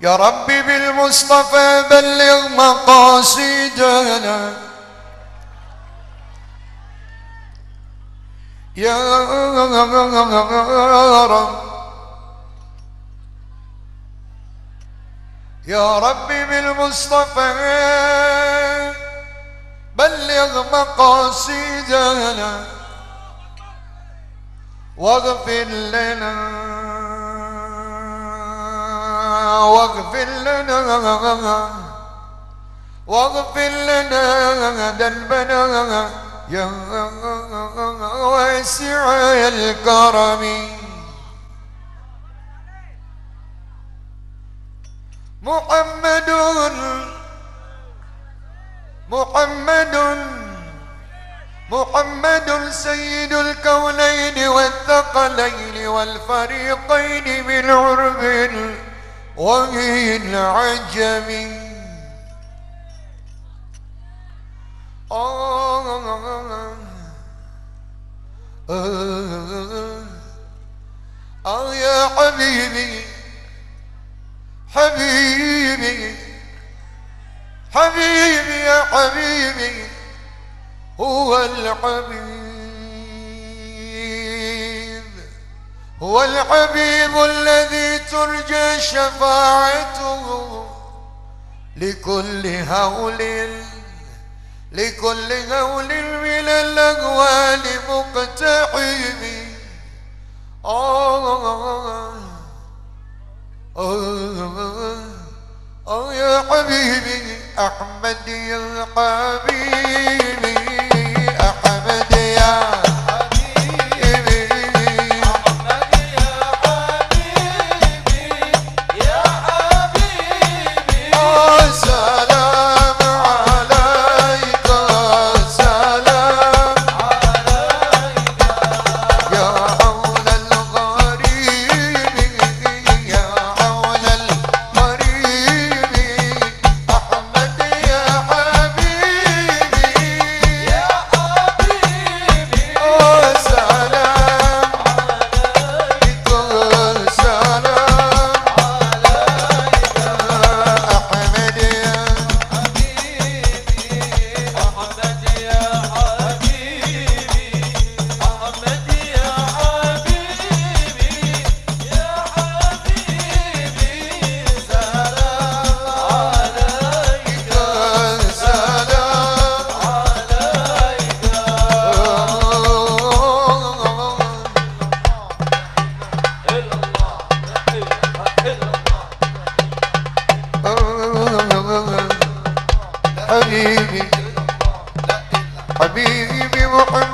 يا ربي بالمصطفى بلغ مقاصدنا يا رب. يا ربي بالمصطفى بلغ مقاصدنا واغفر لنا واغفر لنا واغفر لنا ذنبنا يا واسع الكرم. محمد محمد محمد سيد الكونين والثقلين والفريقين من عرب ومن عجم. آه آه آه يا حبيبي حبيبي حبيبي يا حبيبي هو الحبيب. هو الحبيب الذي ترجى شفاعته لكل هول لكل هول من الأهوال مقتحم. آه آه آه يا حبيبي أحمد يا حبيبي. حبيبي محمد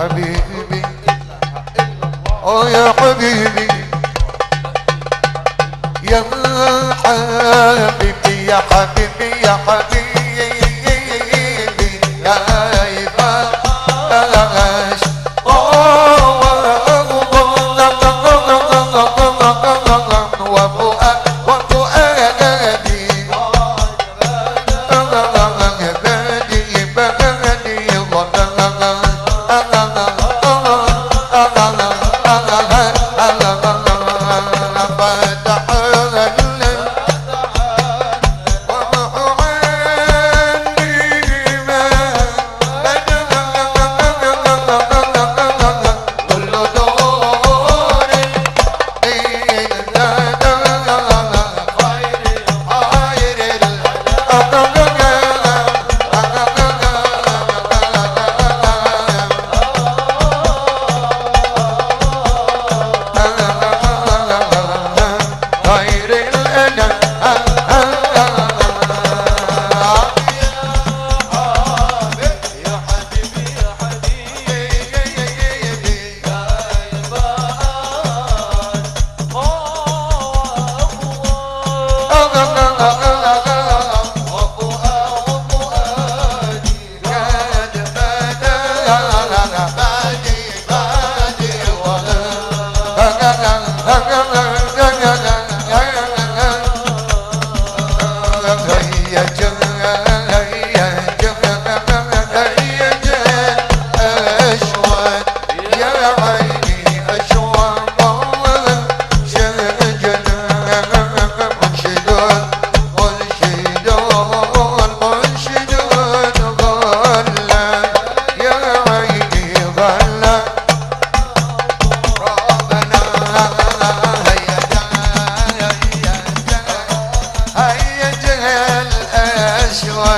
حبيبي. آه يا حبيبي. يا حبيبي يا حبيبي يا حبيبي.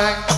يا